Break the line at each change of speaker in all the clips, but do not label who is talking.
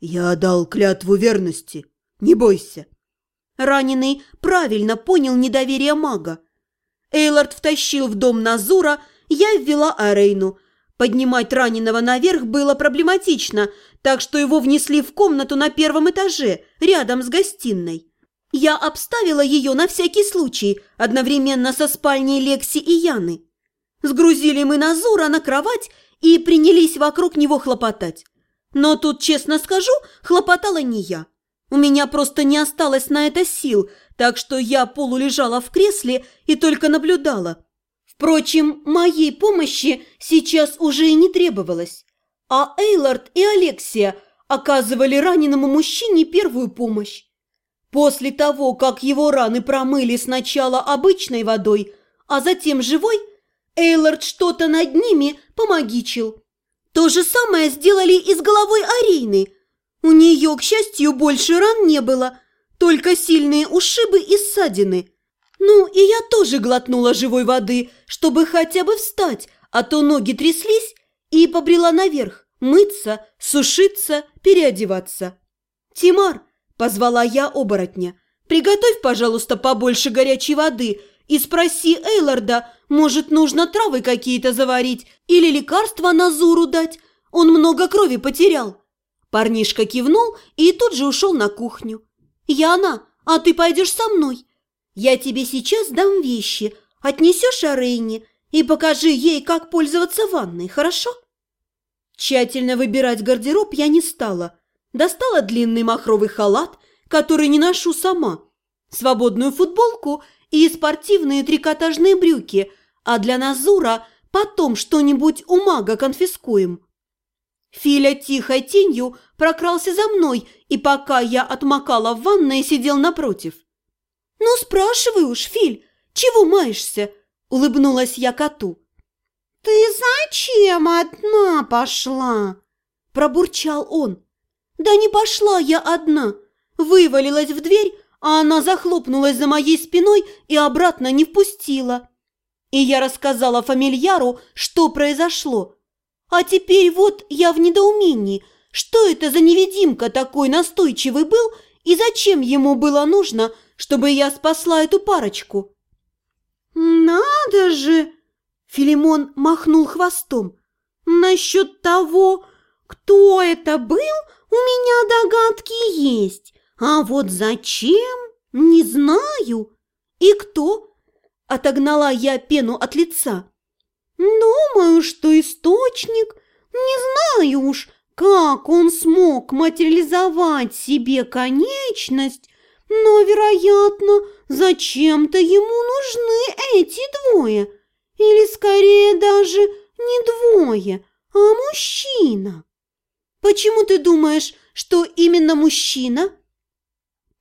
Я дал клятву верности. Не бойся.
Раненый правильно понял недоверие мага. Эйлард втащил в дом Назура, я ввела Арейну. Поднимать раненого наверх было проблематично, так что его внесли в комнату на первом этаже, рядом с гостиной. Я обставила ее на всякий случай, одновременно со спальней Лекси и Яны. Сгрузили мы Назура на кровать и принялись вокруг него хлопотать. Но тут, честно скажу, хлопотала не я. У меня просто не осталось на это сил, так что я полулежала в кресле и только наблюдала. Впрочем, моей помощи сейчас уже и не требовалось. А Эйлард и Алексия оказывали раненому мужчине первую помощь. После того, как его раны промыли сначала обычной водой, а затем живой, Эйлард что-то над ними помогичил. То же самое сделали и с головой Арины. У нее, к счастью, больше ран не было, только сильные ушибы и ссадины. Ну, и я тоже глотнула живой воды, чтобы хотя бы встать, а то ноги тряслись, и побрела наверх, мыться, сушиться, переодеваться. «Тимар!» – позвала я оборотня. «Приготовь, пожалуйста, побольше горячей воды и спроси Эйларда, может, нужно травы какие-то заварить или лекарства Назуру дать? Он много крови потерял». Парнишка кивнул и тут же ушел на кухню. «Яна, а ты пойдешь со мной? Я тебе сейчас дам вещи, отнесешь Арейне и покажи ей, как пользоваться ванной, хорошо?» Тщательно выбирать гардероб я не стала. Достала длинный махровый халат, который не ношу сама, свободную футболку и спортивные трикотажные брюки, а для Назура потом что-нибудь у мага конфискуем. Филя тихой тенью прокрался за мной, и пока я отмокала в ванной, сидел напротив. «Ну, спрашивай уж, Филь, чего маешься?» – улыбнулась я коту.
«Ты зачем одна пошла?» – пробурчал он.
«Да не пошла я одна!» Вывалилась в дверь, а она захлопнулась за моей спиной и обратно не впустила. И я рассказала фамильяру, что произошло. А теперь вот я в недоумении, что это за невидимка такой настойчивый был и зачем ему было нужно, чтобы я спасла эту парочку.
«Надо же!» – Филимон махнул хвостом. «Насчет того, кто это был, у меня догадки есть. А вот зачем? Не знаю.
И кто? Отогнала я пену от лица.
Думаю, что источник. Не знаю уж, как он смог материализовать себе конечность, но, вероятно, зачем-то ему нужны эти двое. Или, скорее, даже не двое, а мужчина.
Почему ты думаешь, что именно мужчина?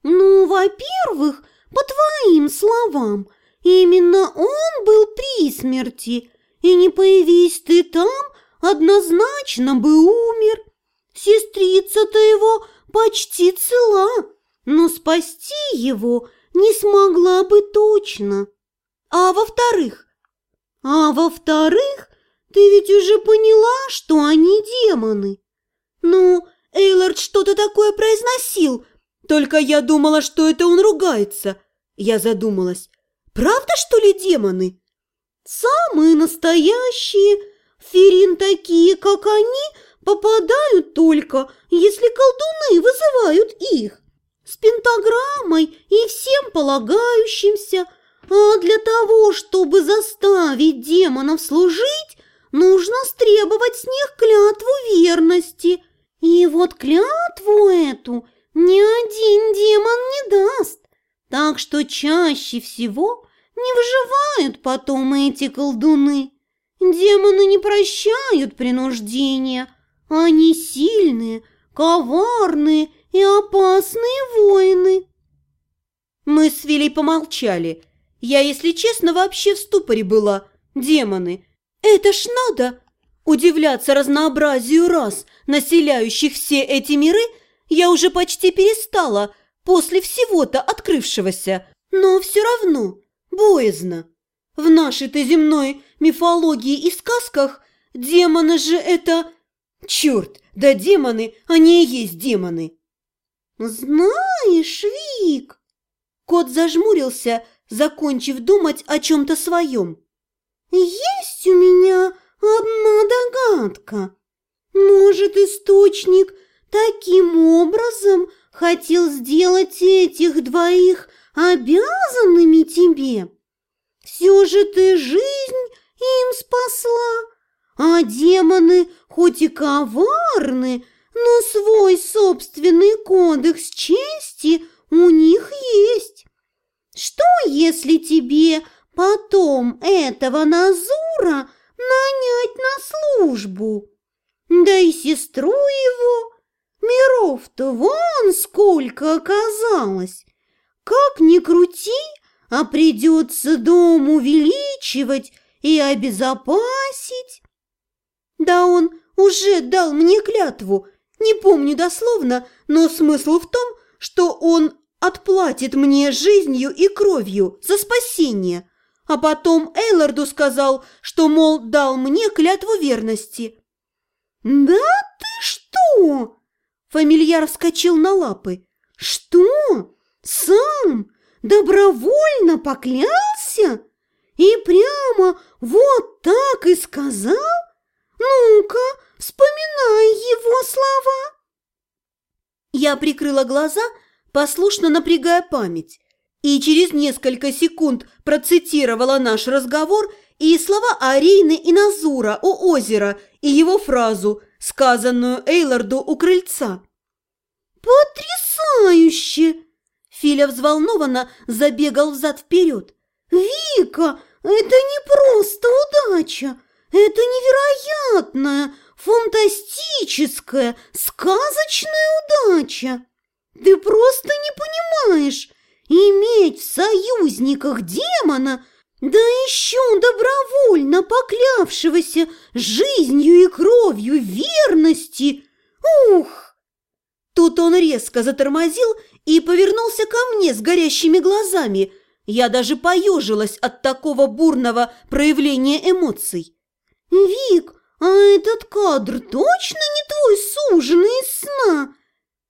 Ну, во-первых, по твоим словам, именно он был при смерти, и не появись ты там, однозначно бы умер. Сестрица-то его почти цела, но спасти его не смогла бы точно.
А во-вторых?
А во-вторых, ты ведь уже поняла, что они демоны.
Ну, Эйлард что-то такое произносил, только я думала, что это он ругается. Я задумалась. Правда, что ли, демоны?
Самые настоящие. Ферин такие, как они, попадают только, если колдуны вызывают их. С пентаграммой и всем полагающимся. А для того, чтобы заставить демонов служить, нужно стребовать с них клятву верности. И вот клятву эту ни один демон не даст. Так что чаще всего не выживают потом эти колдуны. Демоны не прощают принуждения. Они сильные, коварные и опасные воины.
Мы с Вилей помолчали. Я, если честно, вообще в ступоре была. Демоны. Это ж надо! Удивляться разнообразию рас, населяющих все эти миры – я уже почти перестала после всего-то открывшегося, но все равно боязно. В нашей-то земной мифологии и сказках демоны же это... Черт, да демоны, они и есть демоны.
Знаешь, Вик, кот зажмурился, закончив думать о чем-то своем. Есть у меня одна догадка. Может, источник таким образом хотел сделать этих двоих обязанными тебе? Все же ты жизнь им спасла, а демоны хоть и коварны, но свой собственный кодекс чести у них есть. Что, если тебе потом этого Назура нанять на службу? Да и сестру его, миров-то вон сколько оказалось. Как ни крути, а придется дом увеличивать и обезопасить.
Да он уже дал мне клятву, не помню дословно, но смысл в том, что он отплатит мне жизнью и кровью за спасение, а потом Эйларду сказал, что, мол, дал мне клятву верности.
«Да ты что?» Фамильяр вскочил на лапы. «Что? Сам? Добровольно поклялся? И прямо вот так и сказал? Ну-ка, вспоминай его слова!»
Я прикрыла глаза, послушно напрягая память, и через несколько секунд процитировала наш разговор и слова Арины и Назура у озера и его фразу, сказанную Эйларду у крыльца.
«Потрясающе!» Филя взволнованно забегал взад-вперед. «Вика, это не просто удача, это невероятная, фантастическая, сказочная удача! Ты просто не понимаешь, иметь в союзниках демона, да еще добровольно поклявшегося жизнью и кровью верности, ух!»
Тут он резко затормозил и повернулся ко мне с горящими глазами. Я даже поежилась от такого бурного проявления эмоций.
«Вик, а этот кадр точно не твой суженый из сна?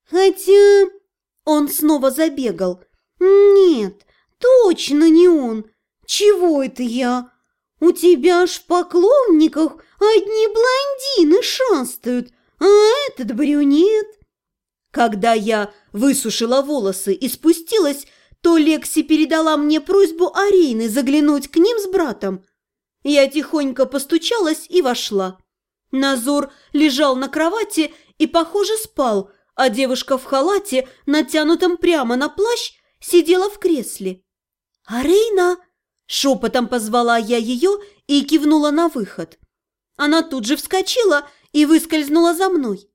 Хотя...» Он снова забегал. «Нет, точно не он. Чего это я? У тебя ж в поклонниках одни блондины шастают, а этот брюнет».
Когда я высушила волосы и спустилась, то Лекси передала мне просьбу Арины заглянуть к ним с братом. Я тихонько постучалась и вошла. Назор лежал на кровати и, похоже, спал, а девушка в халате, натянутом прямо на плащ, сидела в кресле. «Арина!» – шепотом позвала я ее и кивнула на выход. Она тут же вскочила и выскользнула за мной.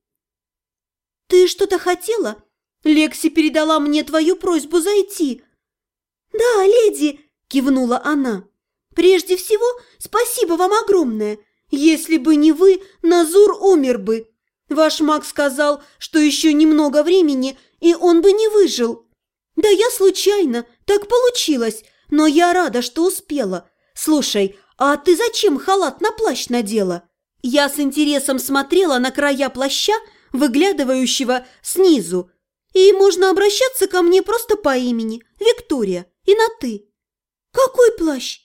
«Ты что-то хотела? Лекси передала мне твою просьбу зайти». «Да, леди!» – кивнула она. Прежде всего, спасибо вам огромное. Если бы не вы, Назур умер бы. Ваш маг сказал, что еще немного времени, и он бы не выжил. Да я случайно, так получилось, но я рада, что успела. Слушай, а ты зачем халат на плащ надела? Я с интересом смотрела на края плаща, выглядывающего снизу. И можно обращаться ко мне просто по имени, Виктория, и на «ты». «Какой плащ?»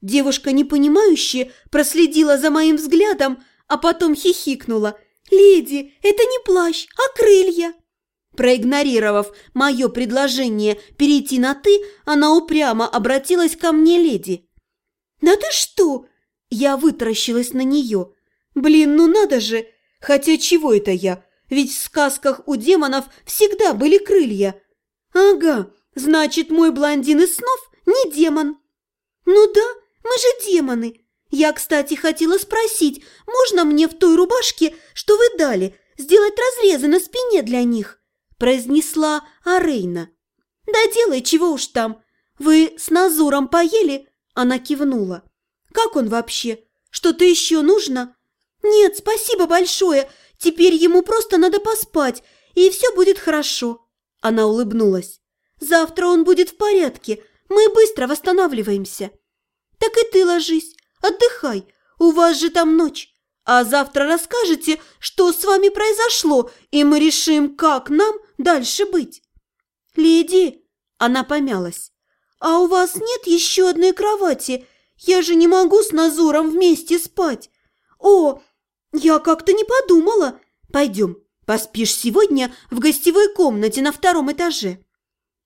Девушка, непонимающе, проследила за моим взглядом, а потом хихикнула. «Леди, это не плащ, а крылья!» Проигнорировав мое предложение перейти на «ты», она упрямо обратилась ко мне, леди. «Да ты что?» Я вытаращилась на нее. «Блин, ну надо же! Хотя чего это я? Ведь в сказках у демонов всегда были крылья». «Ага, значит, мой блондин из снов не демон». «Ну да, мы же демоны. Я, кстати, хотела спросить, можно мне в той рубашке, что вы дали, сделать разрезы на спине для них?» Произнесла Арейна. «Да делай, чего уж там. Вы с Назуром поели?» Она кивнула. «Как он вообще? Что-то еще нужно?» «Нет, спасибо большое. Теперь ему просто надо поспать, и все будет хорошо». Она улыбнулась. «Завтра он будет в порядке. Мы быстро восстанавливаемся». «Так и ты ложись, отдыхай, у вас же там ночь». А завтра расскажете, что с вами произошло, и мы решим, как нам дальше быть. Леди, она помялась. А у вас нет еще одной кровати? Я же не могу с Назуром вместе спать. О, я как-то не подумала. Пойдем, поспишь сегодня в гостевой комнате на втором этаже.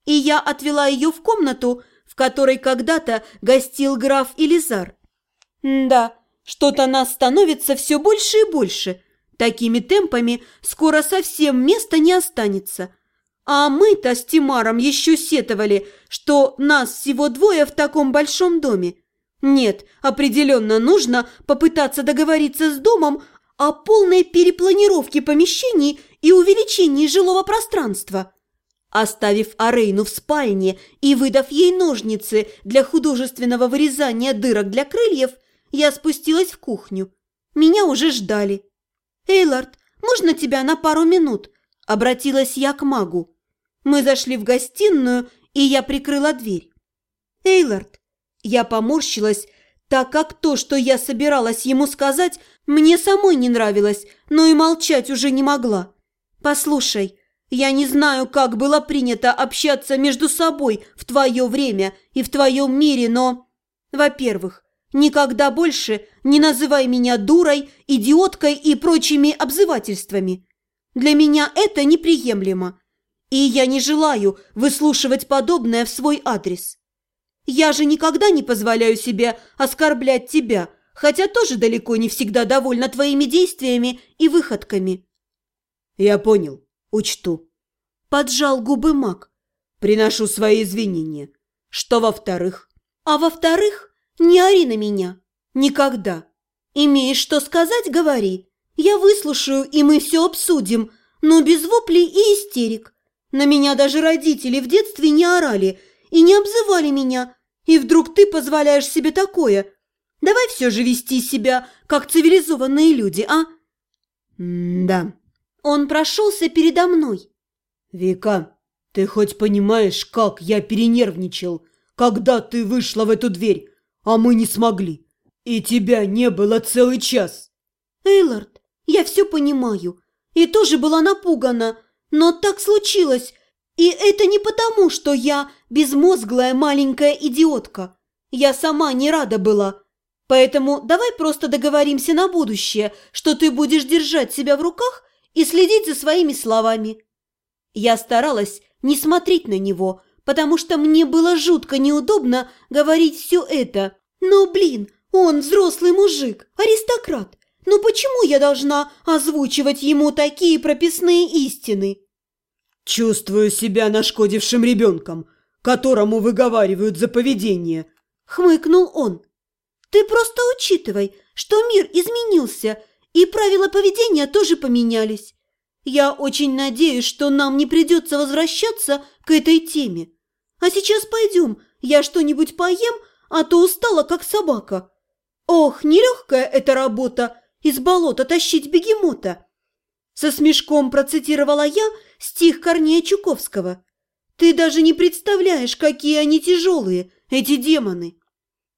И я отвела ее в комнату, в которой когда-то гостил граф Элизар. Да, что-то нас становится все больше и больше. Такими темпами скоро совсем места не останется. А мы-то с Тимаром еще сетовали, что нас всего двое в таком большом доме. Нет, определенно нужно попытаться договориться с домом о полной перепланировке помещений и увеличении жилого пространства. Оставив Арейну в спальне и выдав ей ножницы для художественного вырезания дырок для крыльев, я спустилась в кухню. Меня уже ждали. «Эйлард, можно тебя на пару минут?» – обратилась я к магу. Мы зашли в гостиную, и я прикрыла дверь. «Эйлард!» Я поморщилась, так как то, что я собиралась ему сказать, мне самой не нравилось, но и молчать уже не могла. «Послушай, я не знаю, как было принято общаться между собой в твое время и в твоем мире, но... Во-первых, никогда больше не называй меня дурой, идиоткой и прочими обзывательствами. Для меня это неприемлемо. И я не желаю выслушивать подобное в свой адрес. Я же никогда не позволяю себе оскорблять тебя, хотя тоже далеко не всегда довольна твоими действиями и выходками».
«Я понял, учту».
Поджал губы маг.
«Приношу свои извинения. Что во-вторых?»
«А во-вторых, не ори на меня. Никогда. Имеешь что сказать, говори. Я выслушаю, и мы все обсудим, но без воплей и истерик. На меня даже родители в детстве не орали и не обзывали меня. И вдруг ты позволяешь себе такое? Давай все же вести себя, как цивилизованные люди, а?
Да.
Он прошелся передо мной.
Вика, ты хоть понимаешь, как я перенервничал, когда ты вышла в эту дверь, а мы не смогли? И тебя не было целый час.
Эйлард, я все понимаю. И тоже была напугана, но так случилось, и это не потому, что я безмозглая маленькая идиотка. Я сама не рада была. Поэтому давай просто договоримся на будущее, что ты будешь держать себя в руках и следить за своими словами. Я старалась не смотреть на него, потому что мне было жутко неудобно говорить все это. Но, блин, он взрослый мужик, аристократ. Ну почему я должна озвучивать ему такие прописные истины?
Чувствую себя нашкодившим ребенком, которому выговаривают за поведение.
Хмыкнул он. Ты просто учитывай, что мир изменился, и правила поведения тоже поменялись. Я очень надеюсь, что нам не придется возвращаться к этой теме. А сейчас пойдем, я что-нибудь поем, а то устала, как собака. Ох, нелегкая эта работа из болота тащить бегемота. Со смешком процитировала я стих Корнея Чуковского. Ты даже не представляешь, какие они тяжелые, эти демоны.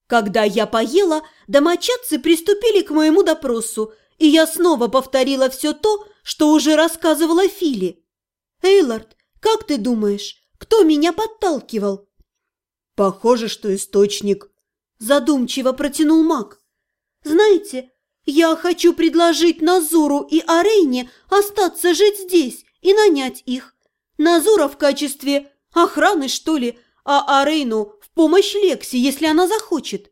Когда я поела, домочадцы приступили к моему допросу, и я снова повторила все то, что уже рассказывала Фили. «Эйлард, как ты думаешь, кто меня подталкивал?»
«Похоже, что источник», – задумчиво протянул маг.
«Знаете, я хочу предложить Назуру и Арейне остаться жить здесь и нанять их. Назура в качестве охраны, что ли, а Арейну в помощь Лекси, если она захочет.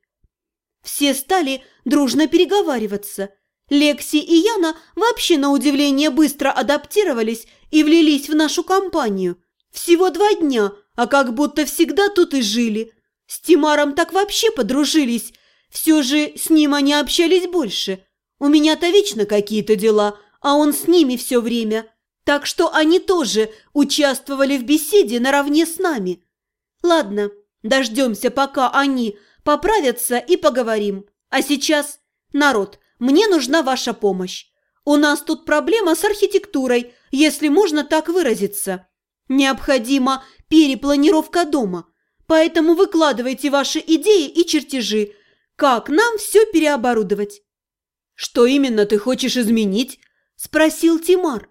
Все стали дружно переговариваться. Лекси и Яна вообще на удивление быстро адаптировались и влились в нашу компанию. Всего два дня, а как будто всегда тут и жили. С Тимаром так вообще подружились, все же с ним они общались больше. У меня-то вечно какие-то дела, а он с ними все время. Так что они тоже участвовали в беседе наравне с нами. Ладно, дождемся, пока они поправятся и поговорим. А сейчас, народ, мне нужна ваша помощь. У нас тут проблема с архитектурой, если можно так выразиться. Необходима перепланировка дома. Поэтому выкладывайте ваши идеи и чертежи, как нам все переоборудовать. Что именно ты хочешь изменить?
Спросил Тимар.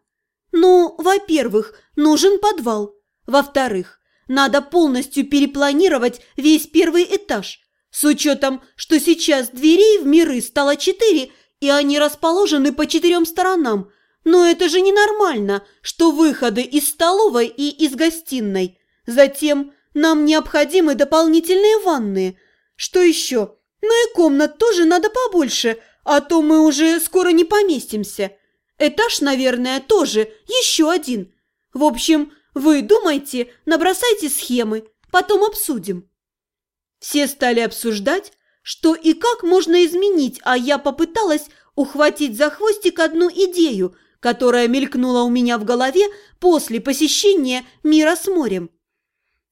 Ну, во-первых, нужен подвал. Во-вторых, надо полностью перепланировать весь первый этаж. С учетом, что сейчас дверей в миры стало четыре, и они расположены по четырем сторонам. Но это же ненормально, что выходы из столовой и из гостиной. Затем нам необходимы дополнительные ванные. Что еще? Ну и комнат тоже надо побольше, а то мы уже скоро не поместимся. Этаж, наверное, тоже еще один. В общем, вы думайте, набросайте схемы, потом обсудим. Все стали обсуждать, что и как можно изменить, а я попыталась ухватить за хвостик одну идею, которая мелькнула у меня в голове после посещения мира с морем.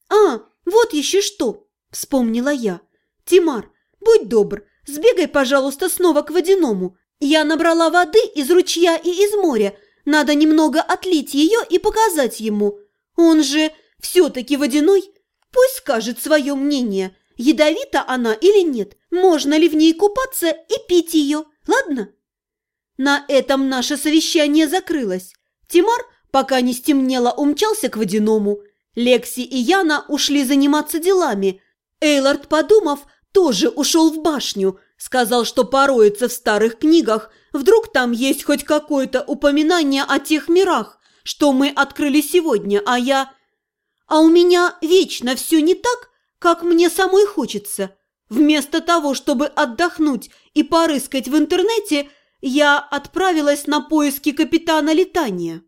«А, вот еще что!» – вспомнила я. «Тимар, будь добр, сбегай, пожалуйста, снова к водяному. Я набрала воды из ручья и из моря. Надо немного отлить ее и показать ему. Он же все-таки водяной. Пусть скажет свое мнение, ядовита она или нет, можно ли в ней купаться и пить ее, ладно?» На этом наше совещание закрылось. Тимар, пока не стемнело, умчался к водяному. Лекси и Яна ушли заниматься делами. Эйлард, подумав, тоже ушел в башню. Сказал, что пороется в старых книгах. Вдруг там есть хоть какое-то упоминание о тех мирах, что мы открыли сегодня, а я... А у меня вечно все не так, как мне самой хочется. Вместо того, чтобы отдохнуть и порыскать в интернете, я отправилась на поиски капитана летания.